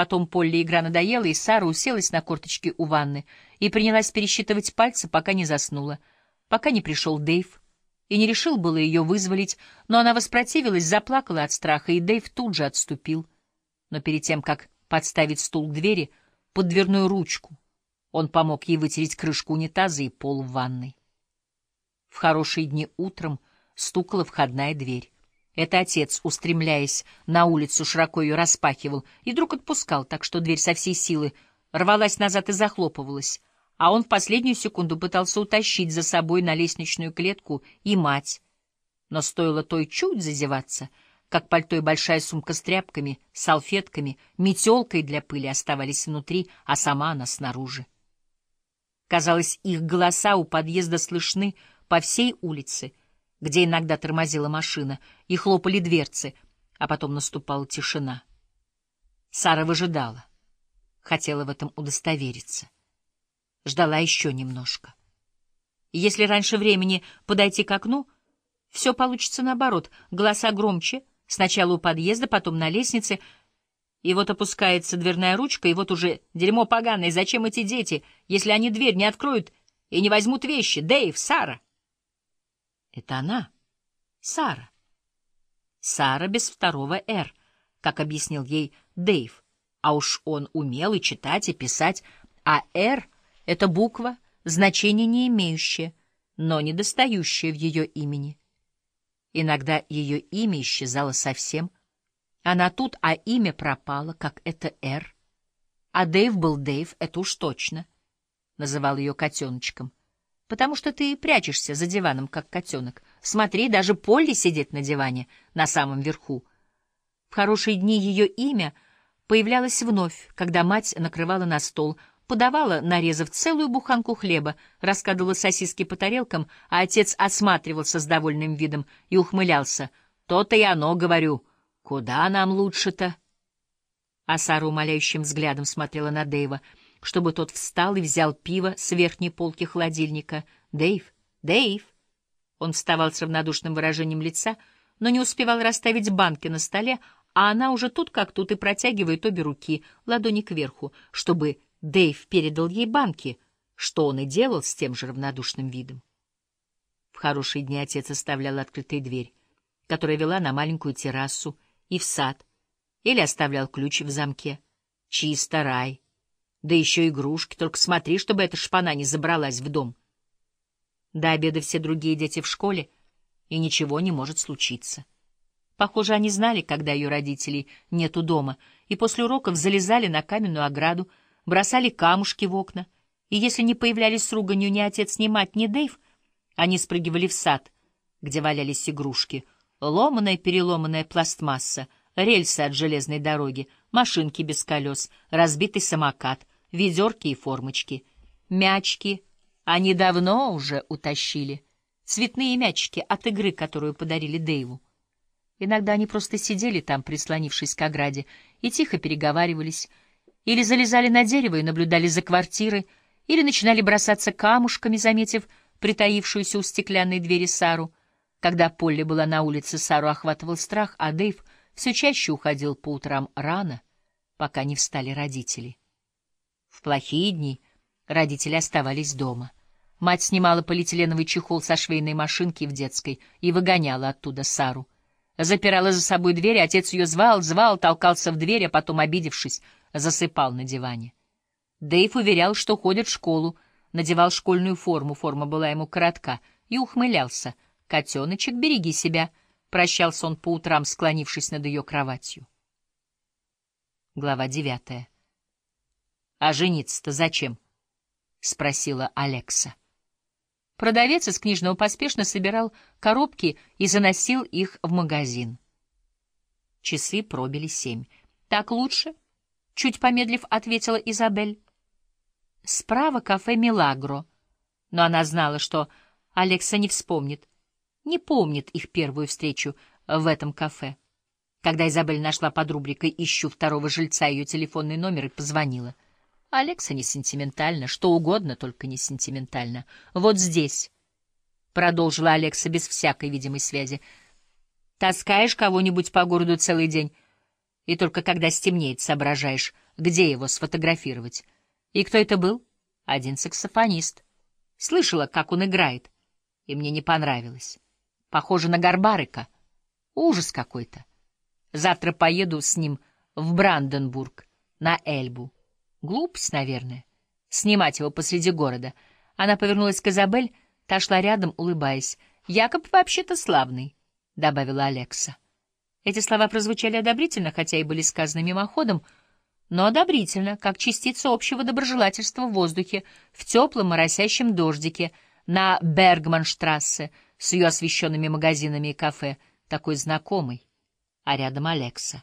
Потом Полли игра надоела, и Сара уселась на корточки у ванны и принялась пересчитывать пальцы, пока не заснула, пока не пришел Дэйв и не решил было ее вызволить, но она воспротивилась, заплакала от страха, и Дэйв тут же отступил. Но перед тем, как подставить стул к двери, под дверную ручку, он помог ей вытереть крышку унитаза и пол в ванной. В хорошие дни утром стукала входная дверь. Это отец, устремляясь на улицу, широко ее распахивал и вдруг отпускал, так что дверь со всей силы рвалась назад и захлопывалась, а он в последнюю секунду пытался утащить за собой на лестничную клетку и мать. Но стоило той чуть зазеваться, как пальто и большая сумка с тряпками, салфетками, метелкой для пыли оставались внутри, а сама она снаружи. Казалось, их голоса у подъезда слышны по всей улице — где иногда тормозила машина, и хлопали дверцы, а потом наступала тишина. Сара выжидала, хотела в этом удостовериться. Ждала еще немножко. Если раньше времени подойти к окну, все получится наоборот. Голоса громче, сначала у подъезда, потом на лестнице, и вот опускается дверная ручка, и вот уже дерьмо поганое. Зачем эти дети, если они дверь не откроют и не возьмут вещи? Дэйв, Сара! Это она, Сара. Сара без второго «Р», как объяснил ей Дэйв. А уж он умел и читать, и писать, а «Р» — это буква, значения не имеющая, но недостающая в ее имени. Иногда ее имя исчезало совсем. Она тут, а имя пропало, как это «Р». А Дэйв был Дэйв, это уж точно. Называл ее котеночком потому что ты прячешься за диваном, как котенок. Смотри, даже Полли сидит на диване, на самом верху. В хорошие дни ее имя появлялось вновь, когда мать накрывала на стол, подавала, нарезав целую буханку хлеба, раскладывала сосиски по тарелкам, а отец осматривался с довольным видом и ухмылялся. «То-то и оно, говорю. Куда нам лучше-то?» А Сара умоляющим взглядом смотрела на Дэйва — чтобы тот встал и взял пиво с верхней полки холодильника. «Дэйв! Дэйв!» Он вставал с равнодушным выражением лица, но не успевал расставить банки на столе, а она уже тут как тут и протягивает обе руки, ладони кверху, чтобы Дэйв передал ей банки, что он и делал с тем же равнодушным видом. В хорошие дни отец оставлял открытой дверь, которая вела на маленькую террасу и в сад, или оставлял ключ в замке. Чисто рай. Да еще игрушки, только смотри, чтобы эта шпана не забралась в дом. До обеда все другие дети в школе, и ничего не может случиться. Похоже, они знали, когда ее родителей нету дома, и после уроков залезали на каменную ограду, бросали камушки в окна, и если не появлялись с руганью ни отец, ни мать, ни Дэйв, они спрыгивали в сад, где валялись игрушки, ломаная переломанная пластмасса, рельсы от железной дороги, машинки без колес, разбитый самокат, ведерки и формочки. Мячки они давно уже утащили. Цветные мячики от игры, которую подарили Дэйву. Иногда они просто сидели там, прислонившись к ограде, и тихо переговаривались, или залезали на дерево и наблюдали за квартирой, или начинали бросаться камушками, заметив притаившуюся у стеклянной двери Сару. Когда Полли была на улице, Сару охватывал страх, а Дэйв все чаще уходил по утрам рано, пока не встали родители. В плохие дни родители оставались дома. Мать снимала полиэтиленовый чехол со швейной машинки в детской и выгоняла оттуда Сару. Запирала за собой дверь, отец ее звал, звал, толкался в дверь, а потом, обидевшись, засыпал на диване. Дэйв уверял, что ходит в школу, надевал школьную форму, форма была ему коротка, и ухмылялся. «Котеночек, береги себя», — прощался он по утрам, склонившись над ее кроватью. Глава девятая. А жениться-то зачем? — спросила Алекса. Продавец из книжного поспешно собирал коробки и заносил их в магазин. Часы пробили семь. — Так лучше? — чуть помедлив ответила Изабель. Справа кафе «Милагро». Но она знала, что Алекса не вспомнит, не помнит их первую встречу в этом кафе. Когда Изабель нашла под рубрикой «Ищу второго жильца» ее телефонный номер и позвонила — Алекса не сентиментально, что угодно, только не сентиментально. Вот здесь, — продолжила Алекса без всякой видимой связи, — таскаешь кого-нибудь по городу целый день, и только когда стемнеет, соображаешь, где его сфотографировать. И кто это был? Один саксофонист. Слышала, как он играет, и мне не понравилось. Похоже на Гарбарыка. Ужас какой-то. Завтра поеду с ним в Бранденбург, на Эльбу. Глупость, наверное. Снимать его посреди города. Она повернулась к Изабель, та шла рядом, улыбаясь. «Якоб вообще-то славный», — добавила Алекса. Эти слова прозвучали одобрительно, хотя и были сказаны мимоходом, но одобрительно, как частица общего доброжелательства в воздухе, в теплом моросящем дождике, на Бергманштрассе с ее освещенными магазинами и кафе, такой знакомый, а рядом Алекса.